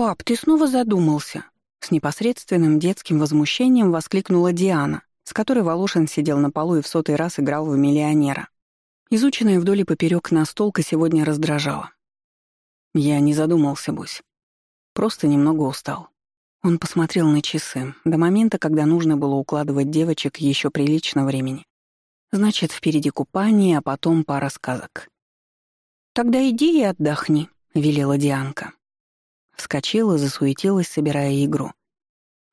«Пап, ты снова задумался?» С непосредственным детским возмущением воскликнула Диана, с которой Волошин сидел на полу и в сотый раз играл в миллионера. Изученная вдоль и поперёк настолка сегодня раздражала. Я не задумался, Бусь. Просто немного устал. Он посмотрел на часы. До момента, когда нужно было укладывать девочек, еще прилично времени. Значит, впереди купание, а потом пара сказок. «Тогда иди и отдохни», — велела Дианка. Вскочила, засуетилась, собирая игру.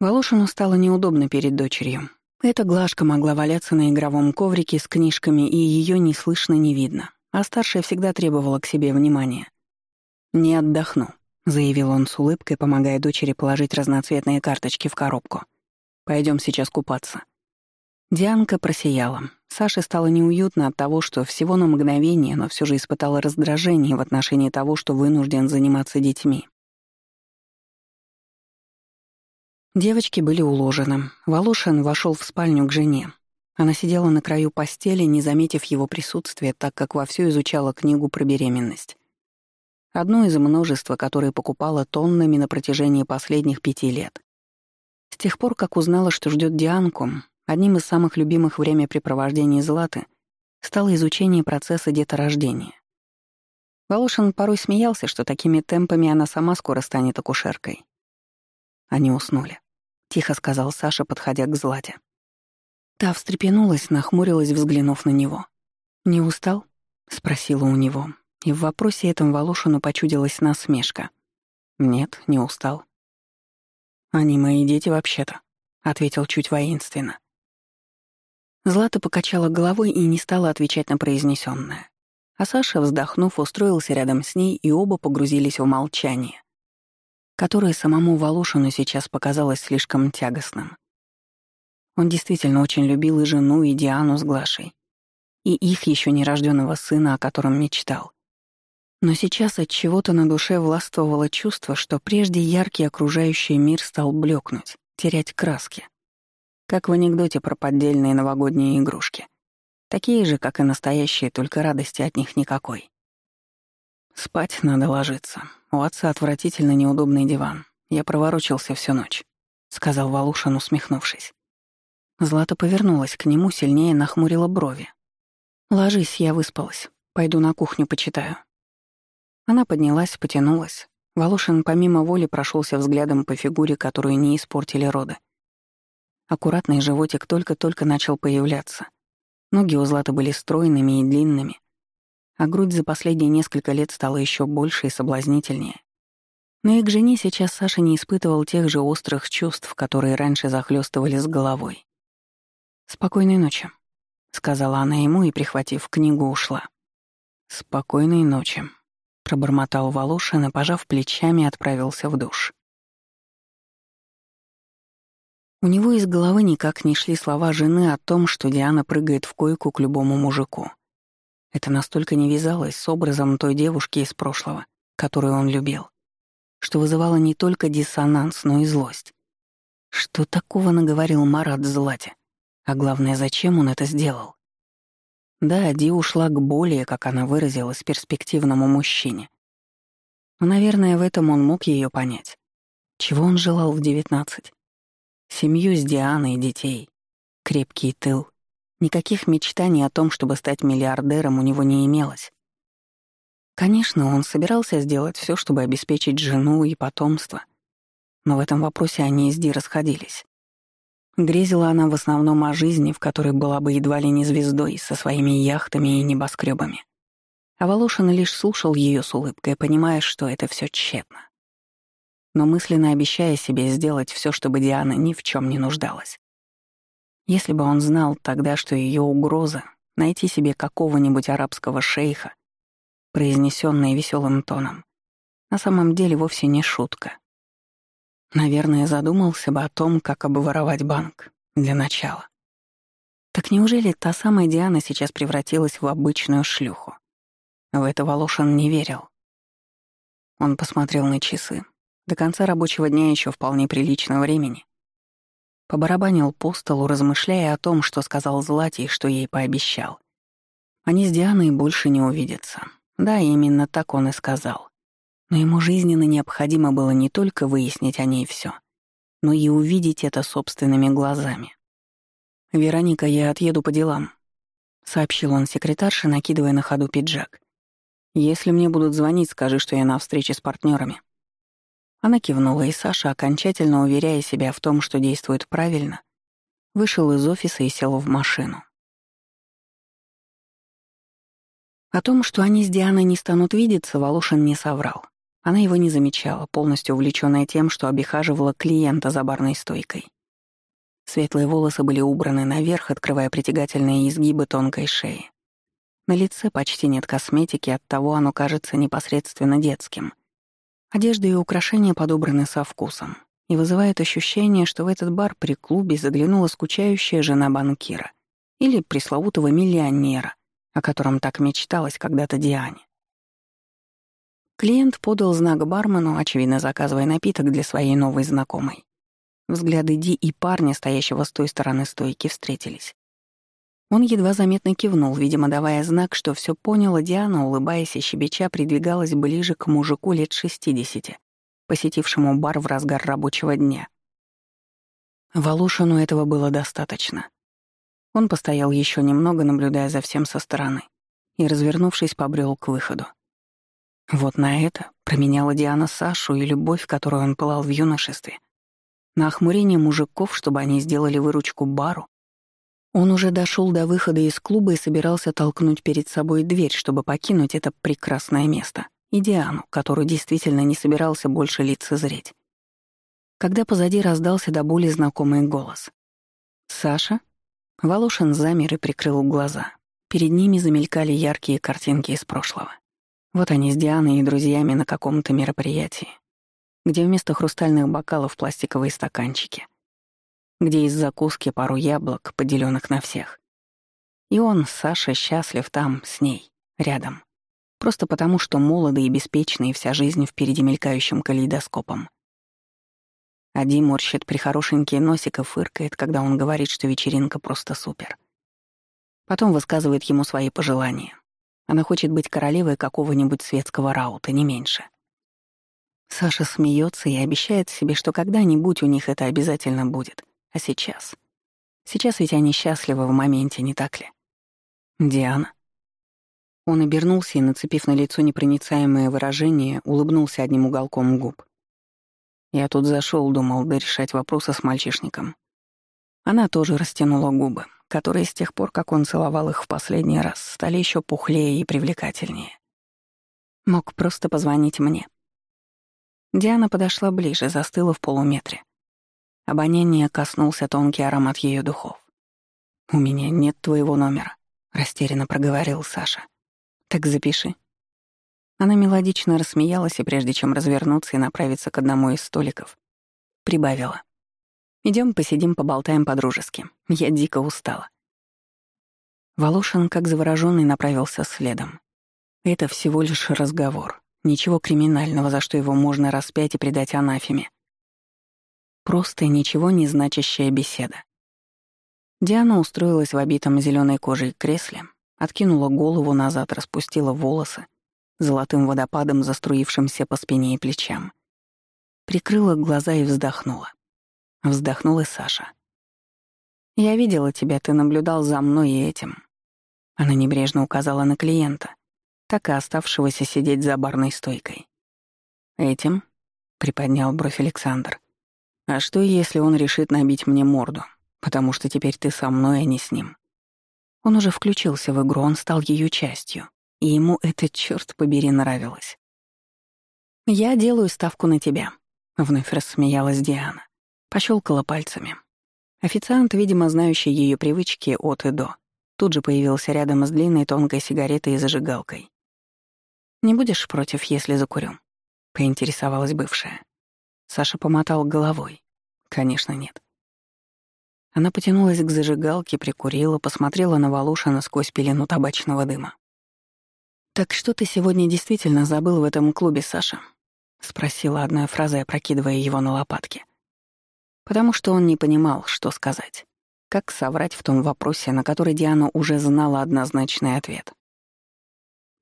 Волошину стало неудобно перед дочерью. Эта Глашка могла валяться на игровом коврике с книжками, и ее ни слышно, ни видно. А старшая всегда требовала к себе внимания. «Не отдохну», — заявил он с улыбкой, помогая дочери положить разноцветные карточки в коробку. Пойдем сейчас купаться». Дианка просияла. Саше стало неуютно от того, что всего на мгновение, но все же испытала раздражение в отношении того, что вынужден заниматься детьми. Девочки были уложены. Волошин вошел в спальню к жене. Она сидела на краю постели, не заметив его присутствия, так как вовсю изучала книгу про беременность. Одну из множества, которые покупала тоннами на протяжении последних пяти лет. С тех пор, как узнала, что ждет Дианку, одним из самых любимых времяпрепровождений Златы стало изучение процесса деторождения. Волошин порой смеялся, что такими темпами она сама скоро станет акушеркой. Они уснули. — тихо сказал Саша, подходя к Злате. Та встрепенулась, нахмурилась, взглянув на него. «Не устал?» — спросила у него. И в вопросе этом Волошину почудилась насмешка. «Нет, не устал». «Они мои дети вообще-то», — ответил чуть воинственно. Злата покачала головой и не стала отвечать на произнесенное. А Саша, вздохнув, устроился рядом с ней, и оба погрузились в молчание которое самому Волошину сейчас показалось слишком тягостным. Он действительно очень любил и жену, и Диану с Глашей, и их еще нерожденного сына, о котором мечтал. Но сейчас от чего-то на душе властвовало чувство, что прежде яркий окружающий мир стал блекнуть, терять краски. Как в анекдоте про поддельные новогодние игрушки. Такие же, как и настоящие, только радости от них никакой. Спать надо ложиться. У отца отвратительно неудобный диван. Я проворочился всю ночь», — сказал Волушин, усмехнувшись. Злата повернулась к нему, сильнее нахмурила брови. «Ложись, я выспалась. Пойду на кухню почитаю». Она поднялась, потянулась. Волошин помимо воли прошелся взглядом по фигуре, которую не испортили роды. Аккуратный животик только-только начал появляться. Ноги у Златы были стройными и длинными, а грудь за последние несколько лет стала еще больше и соблазнительнее. Но и к жене сейчас Саша не испытывал тех же острых чувств, которые раньше захлестывали с головой. «Спокойной ночи», — сказала она ему и, прихватив книгу, ушла. «Спокойной ночи», — пробормотал Волошин и, пожав плечами, отправился в душ. У него из головы никак не шли слова жены о том, что Диана прыгает в койку к любому мужику. Это настолько не вязалось с образом той девушки из прошлого, которую он любил, что вызывало не только диссонанс, но и злость. Что такого наговорил Марат Злате? А главное, зачем он это сделал? Да, Ди ушла к более, как она выразилась, перспективному мужчине. Но, наверное, в этом он мог ее понять. Чего он желал в девятнадцать? Семью с Дианой и детей. Крепкий тыл, Никаких мечтаний о том, чтобы стать миллиардером, у него не имелось. Конечно, он собирался сделать все, чтобы обеспечить жену и потомство. Но в этом вопросе они с Ди расходились. Грезила она в основном о жизни, в которой была бы едва ли не звездой, со своими яхтами и небоскребами. А Волошин лишь слушал ее с улыбкой, понимая, что это все тщетно. Но мысленно обещая себе сделать все, чтобы Диана ни в чем не нуждалась. Если бы он знал тогда, что ее угроза — найти себе какого-нибудь арабского шейха, произнесенная веселым тоном, на самом деле вовсе не шутка. Наверное, задумался бы о том, как обворовать банк для начала. Так неужели та самая Диана сейчас превратилась в обычную шлюху? В это Волошин не верил. Он посмотрел на часы. До конца рабочего дня еще вполне прилично времени. Побарабанил по столу, размышляя о том, что сказал Злате и что ей пообещал. Они с Дианой больше не увидятся. Да, именно так он и сказал. Но ему жизненно необходимо было не только выяснить о ней все, но и увидеть это собственными глазами. «Вероника, я отъеду по делам», — сообщил он секретарше, накидывая на ходу пиджак. «Если мне будут звонить, скажи, что я на встрече с партнерами. Она кивнула, и Саша, окончательно уверяя себя в том, что действует правильно, вышел из офиса и сел в машину. О том, что они с Дианой не станут видеться, Волошин не соврал. Она его не замечала, полностью увлечённая тем, что обихаживала клиента за барной стойкой. Светлые волосы были убраны наверх, открывая притягательные изгибы тонкой шеи. На лице почти нет косметики, оттого оно кажется непосредственно детским. Одежда и украшения подобраны со вкусом и вызывает ощущение, что в этот бар при клубе заглянула скучающая жена банкира или пресловутого миллионера, о котором так мечталось когда-то Диане. Клиент подал знак бармену, очевидно заказывая напиток для своей новой знакомой. Взгляды Ди и парня, стоящего с той стороны стойки, встретились. Он едва заметно кивнул, видимо, давая знак, что все поняла, Диана, улыбаясь и щебеча, придвигалась ближе к мужику лет шестидесяти, посетившему бар в разгар рабочего дня. Волошину этого было достаточно. Он постоял еще немного, наблюдая за всем со стороны, и, развернувшись, побрел к выходу. Вот на это променяла Диана Сашу и любовь, которую он пылал в юношестве. На охмурение мужиков, чтобы они сделали выручку бару. Он уже дошел до выхода из клуба и собирался толкнуть перед собой дверь, чтобы покинуть это прекрасное место. И Диану, которую действительно не собирался больше лицезреть. Когда позади раздался до боли знакомый голос. «Саша?» Волошин замер и прикрыл глаза. Перед ними замелькали яркие картинки из прошлого. Вот они с Дианой и друзьями на каком-то мероприятии, где вместо хрустальных бокалов пластиковые стаканчики, где из закуски пару яблок, поделенных на всех. И он, Саша, счастлив там, с ней, рядом. Просто потому, что молодый и беспечный, вся жизнь впереди мелькающим калейдоскопом. Ади морщит прихорошенький носик и фыркает, когда он говорит, что вечеринка просто супер. Потом высказывает ему свои пожелания. Она хочет быть королевой какого-нибудь светского раута, не меньше. Саша смеется и обещает себе, что когда-нибудь у них это обязательно будет. А сейчас? Сейчас ведь они счастливы в моменте, не так ли? Диана. Он обернулся и, нацепив на лицо непроницаемое выражение, улыбнулся одним уголком губ. Я тут зашел, думал, да решать вопросы с мальчишником. Она тоже растянула губы которые с тех пор, как он целовал их в последний раз, стали еще пухлее и привлекательнее. Мог просто позвонить мне. Диана подошла ближе, застыла в полуметре. Обоняние коснулся тонкий аромат ее духов. «У меня нет твоего номера», — растерянно проговорил Саша. «Так запиши». Она мелодично рассмеялась и, прежде чем развернуться и направиться к одному из столиков, прибавила. Идем посидим, поболтаем по-дружески. Я дико устала». Волошин, как заворожённый, направился следом. Это всего лишь разговор. Ничего криминального, за что его можно распять и предать анафеме. Просто ничего не значащая беседа. Диана устроилась в обитом зеленой кожей кресле, откинула голову назад, распустила волосы, золотым водопадом заструившимся по спине и плечам. Прикрыла глаза и вздохнула. Вздохнула Саша. «Я видела тебя, ты наблюдал за мной и этим». Она небрежно указала на клиента, так и оставшегося сидеть за барной стойкой. «Этим?» — приподнял бровь Александр. «А что, если он решит набить мне морду? Потому что теперь ты со мной, а не с ним». Он уже включился в игру, он стал ее частью, и ему это, черт побери, нравилось. «Я делаю ставку на тебя», — вновь рассмеялась Диана. Пощелкала пальцами. Официант, видимо, знающий ее привычки от и до, тут же появился рядом с длинной тонкой сигаретой и зажигалкой. «Не будешь против, если закурю?» — поинтересовалась бывшая. Саша помотал головой. «Конечно, нет». Она потянулась к зажигалке, прикурила, посмотрела на Волошина сквозь пелену табачного дыма. «Так что ты сегодня действительно забыл в этом клубе, Саша?» — спросила одной фразой, опрокидывая его на лопатки потому что он не понимал, что сказать. Как соврать в том вопросе, на который Диана уже знала однозначный ответ.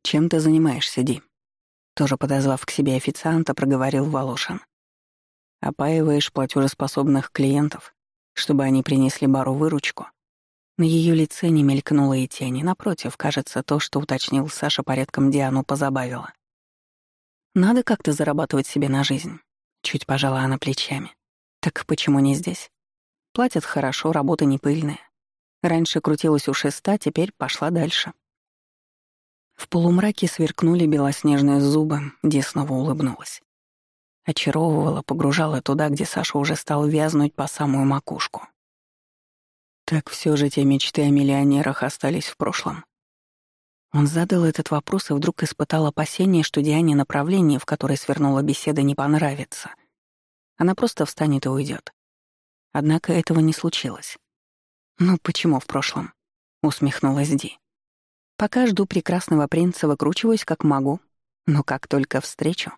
«Чем ты занимаешься, Ди?» Тоже подозвав к себе официанта, проговорил Волошин. «Опаиваешь платежеспособных клиентов, чтобы они принесли бару выручку?» На ее лице не мелькнуло и тени. Напротив, кажется, то, что уточнил Саша порядком Диану, позабавило. «Надо как-то зарабатывать себе на жизнь», — чуть пожала она плечами. «Так почему не здесь? Платят хорошо, работа не пыльная. Раньше крутилась у шеста, теперь пошла дальше». В полумраке сверкнули белоснежные зубы, Ди снова улыбнулась. Очаровывала, погружала туда, где Саша уже стал вязнуть по самую макушку. Так все же те мечты о миллионерах остались в прошлом. Он задал этот вопрос и вдруг испытал опасение, что Диане направление, в которое свернула беседа, не понравится. Она просто встанет и уйдет. Однако этого не случилось. «Ну почему в прошлом?» — усмехнулась Ди. «Пока жду прекрасного принца, выкручиваюсь как могу, но как только встречу...»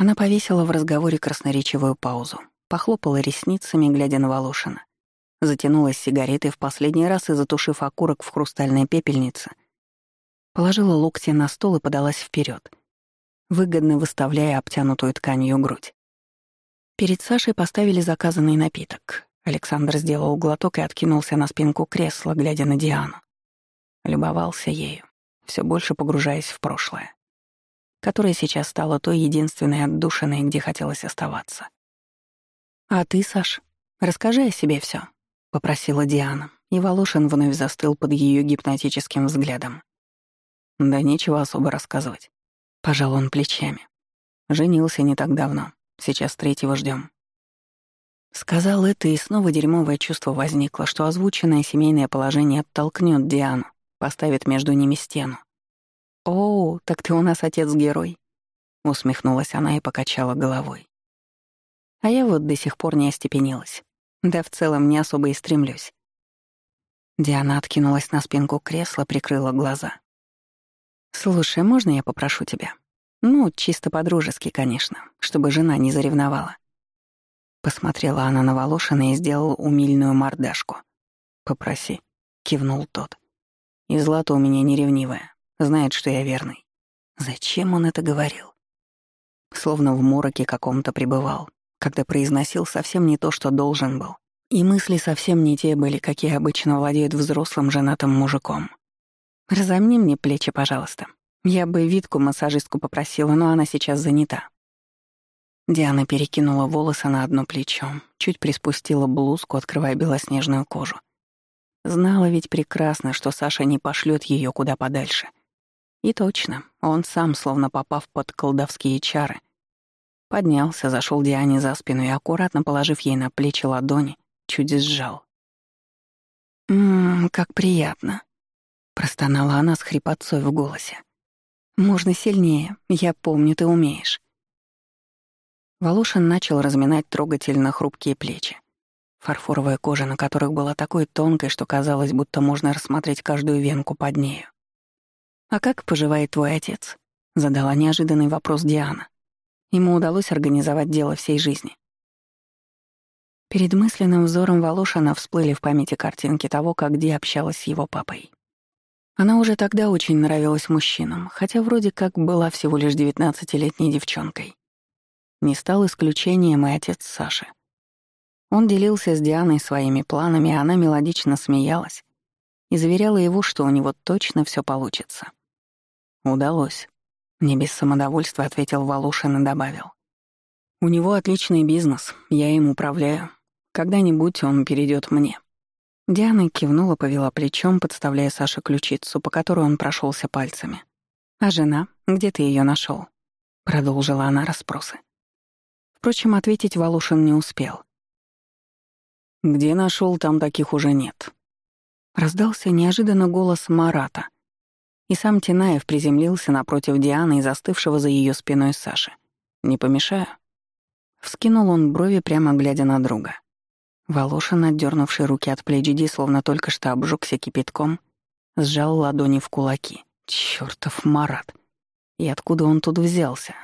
Она повесила в разговоре красноречивую паузу, похлопала ресницами, глядя на Волошина. Затянулась сигаретой в последний раз и, затушив окурок в хрустальной пепельнице, положила локти на стол и подалась вперед, выгодно выставляя обтянутую тканью грудь. Перед Сашей поставили заказанный напиток. Александр сделал глоток и откинулся на спинку кресла, глядя на Диану. Любовался ею, все больше погружаясь в прошлое, которое сейчас стало той единственной отдушиной, где хотелось оставаться. «А ты, Саш, расскажи о себе все, — попросила Диана, и Волошин вновь застыл под ее гипнотическим взглядом. «Да нечего особо рассказывать». Пожал он плечами. Женился не так давно. Сейчас третьего ждем. Сказал это, и снова дерьмовое чувство возникло, что озвученное семейное положение оттолкнет Диану, поставит между ними стену. «О, так ты у нас отец-герой», — усмехнулась она и покачала головой. А я вот до сих пор не остепенилась. Да в целом не особо и стремлюсь. Диана откинулась на спинку кресла, прикрыла глаза. «Слушай, можно я попрошу тебя? Ну, чисто по-дружески, конечно, чтобы жена не заревновала». Посмотрела она на Волошина и сделала умильную мордашку. «Попроси», — кивнул тот. «И Злата у меня не ревнивая, знает, что я верный». Зачем он это говорил? Словно в мороке каком-то пребывал, когда произносил совсем не то, что должен был. И мысли совсем не те были, какие обычно владеют взрослым женатым мужиком. «Разомни мне плечи, пожалуйста. Я бы Витку массажистку попросила, но она сейчас занята». Диана перекинула волосы на одно плечо, чуть приспустила блузку, открывая белоснежную кожу. Знала ведь прекрасно, что Саша не пошлет ее куда подальше. И точно, он сам, словно попав под колдовские чары, Поднялся, зашел Диане за спину и, аккуратно положив ей на плечи ладони, чуть сжал. «Ммм, как приятно», — простонала она с хрипотцой в голосе. «Можно сильнее, я помню, ты умеешь». Волошин начал разминать трогательно хрупкие плечи. Фарфоровая кожа, на которых была такой тонкой, что казалось, будто можно рассмотреть каждую венку под нею. «А как поживает твой отец?» — задала неожиданный вопрос Диана. Ему удалось организовать дело всей жизни. Перед мысленным взором Волошина всплыли в памяти картинки того, как Ди общалась с его папой. Она уже тогда очень нравилась мужчинам, хотя вроде как была всего лишь девятнадцатилетней девчонкой. Не стал исключением и отец Саши. Он делился с Дианой своими планами, а она мелодично смеялась и заверяла его, что у него точно все получится. Удалось. Не без самодовольства ответил Волошин и добавил. «У него отличный бизнес, я им управляю. Когда-нибудь он перейдет мне». Диана кивнула, повела плечом, подставляя Саше ключицу, по которой он прошелся пальцами. «А жена? Где ты ее нашел? Продолжила она расспросы. Впрочем, ответить Волошин не успел. «Где нашел, там таких уже нет». Раздался неожиданно голос Марата — и сам Тинаев приземлился напротив Дианы и застывшего за ее спиной Саши. «Не помешаю?» Вскинул он брови, прямо глядя на друга. Волошин, отдернувший руки от плеч Ди, словно только что обжегся кипятком, сжал ладони в кулаки. Чёртов Марат! И откуда он тут взялся?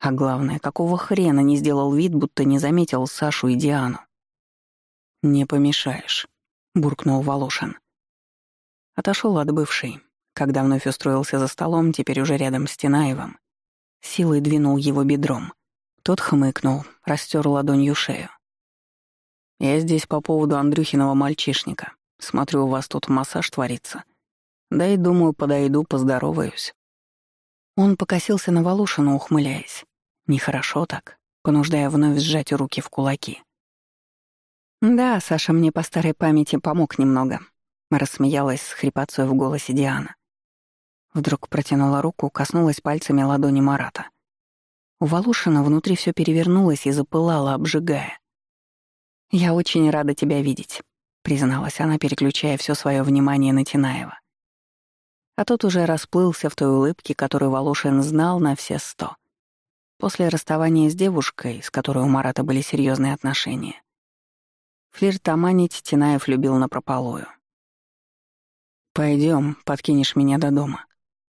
А главное, какого хрена не сделал вид, будто не заметил Сашу и Диану? «Не помешаешь», — буркнул Волошин. Отошел от бывшей, когда вновь устроился за столом, теперь уже рядом с Тинаевым, силой двинул его бедром. Тот хмыкнул, растер ладонью шею. «Я здесь по поводу Андрюхиного мальчишника. Смотрю, у вас тут массаж творится. Да и думаю, подойду, поздороваюсь». Он покосился на Волошину, ухмыляясь. Нехорошо так, понуждая вновь сжать руки в кулаки. «Да, Саша мне по старой памяти помог немного», — рассмеялась с хрипацей в голосе Диана. Вдруг протянула руку, коснулась пальцами ладони Марата. У Волошина внутри все перевернулось и запылало, обжигая. «Я очень рада тебя видеть», — призналась она, переключая все свое внимание на Тинаева. А тот уже расплылся в той улыбке, которую Волошин знал на все сто. После расставания с девушкой, с которой у Марата были серьезные отношения, флиртоманить Тинаев любил напропалую. Пойдем, подкинешь меня до дома», —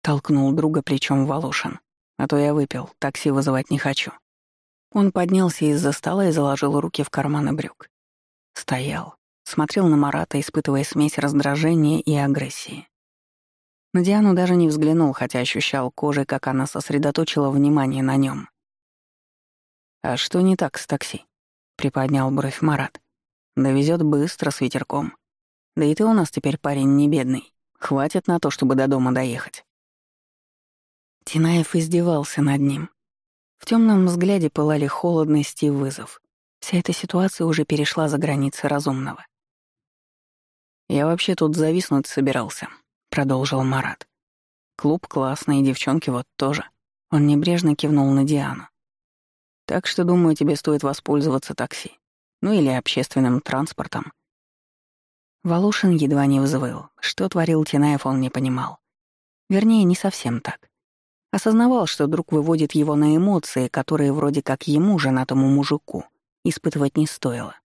толкнул друга плечом Волошин. «А то я выпил, такси вызывать не хочу». Он поднялся из-за стола и заложил руки в карманы брюк. Стоял, смотрел на Марата, испытывая смесь раздражения и агрессии. На Диану даже не взглянул, хотя ощущал кожей, как она сосредоточила внимание на нем. «А что не так с такси?» — приподнял бровь Марат. «Довезет быстро, с ветерком. Да и ты у нас теперь парень не бедный. Хватит на то, чтобы до дома доехать». Тинаев издевался над ним. В темном взгляде пылали холодность и вызов. Вся эта ситуация уже перешла за границы разумного. «Я вообще тут зависнуть собирался», — продолжил Марат. «Клуб классный, девчонки вот тоже». Он небрежно кивнул на Диану. «Так что, думаю, тебе стоит воспользоваться такси. Ну или общественным транспортом». Волошин едва не взвыл. Что творил Тинаев, он не понимал. Вернее, не совсем так. Осознавал, что друг выводит его на эмоции, которые вроде как ему, женатому мужику, испытывать не стоило.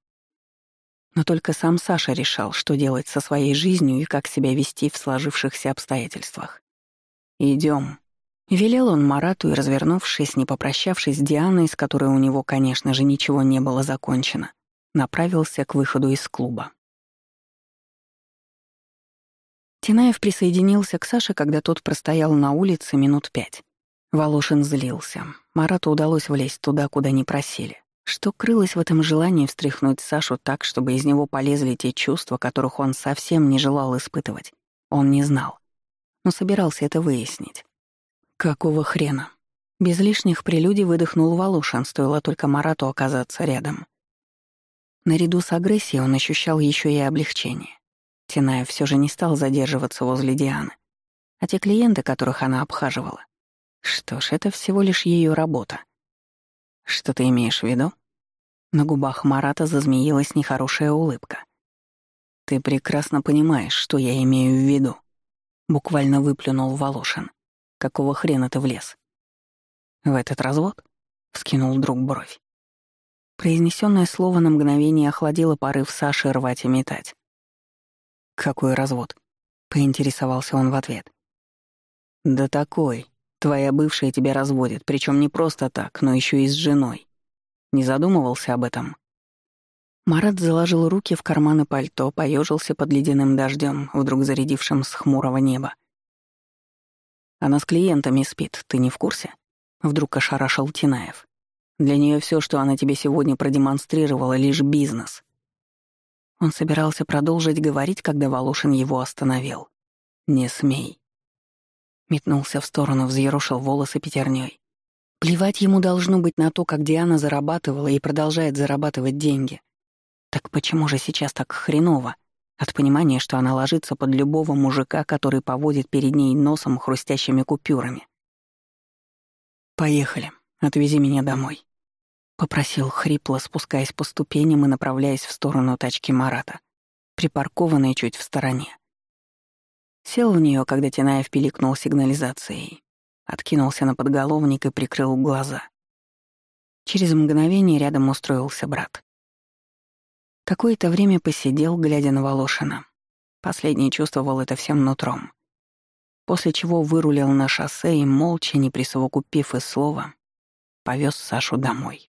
Но только сам Саша решал, что делать со своей жизнью и как себя вести в сложившихся обстоятельствах. Идем. Велел он Марату и, развернувшись, не попрощавшись с Дианой, с которой у него, конечно же, ничего не было закончено, направился к выходу из клуба. Тинаев присоединился к Саше, когда тот простоял на улице минут пять. Волошин злился. Марату удалось влезть туда, куда не просили. Что крылось в этом желании встряхнуть Сашу так, чтобы из него полезли те чувства, которых он совсем не желал испытывать, он не знал. Но собирался это выяснить. Какого хрена? Без лишних прелюдий выдохнул Волошин, стоило только Марату оказаться рядом. Наряду с агрессией он ощущал еще и облегчение. Тинаев все же не стал задерживаться возле Дианы. А те клиенты, которых она обхаживала. Что ж, это всего лишь ее работа. Что ты имеешь в виду? На губах Марата зазмеилась нехорошая улыбка. Ты прекрасно понимаешь, что я имею в виду. Буквально выплюнул Волошин. Какого хрена ты влез? В этот развод? Вскинул друг бровь. Произнесенное слово на мгновение охладило порыв Саши рвать и метать. «Какой развод?» — поинтересовался он в ответ. «Да такой. Твоя бывшая тебя разводит, причем не просто так, но еще и с женой. Не задумывался об этом?» Марат заложил руки в карманы пальто, поежился под ледяным дождем, вдруг зарядившим с хмурого неба. «Она с клиентами спит, ты не в курсе?» Вдруг ошарашил Тинаев. «Для нее все, что она тебе сегодня продемонстрировала, лишь бизнес. Он собирался продолжить говорить, когда Волошин его остановил. «Не смей». Метнулся в сторону, взъерошил волосы пятерней. Плевать ему должно быть на то, как Диана зарабатывала и продолжает зарабатывать деньги. Так почему же сейчас так хреново? От понимания, что она ложится под любого мужика, который поводит перед ней носом хрустящими купюрами. «Поехали, отвези меня домой», — попросил хрипло, спускаясь по ступеням и направляясь в сторону тачки Марата, припаркованной чуть в стороне. Сел в нее, когда Тинаев пиликнул сигнализацией, откинулся на подголовник и прикрыл глаза. Через мгновение рядом устроился брат. Какое-то время посидел, глядя на Волошина. Последний чувствовал это всем нутром. После чего вырулил на шоссе и, молча, не присовокупив и слова, повез Сашу домой.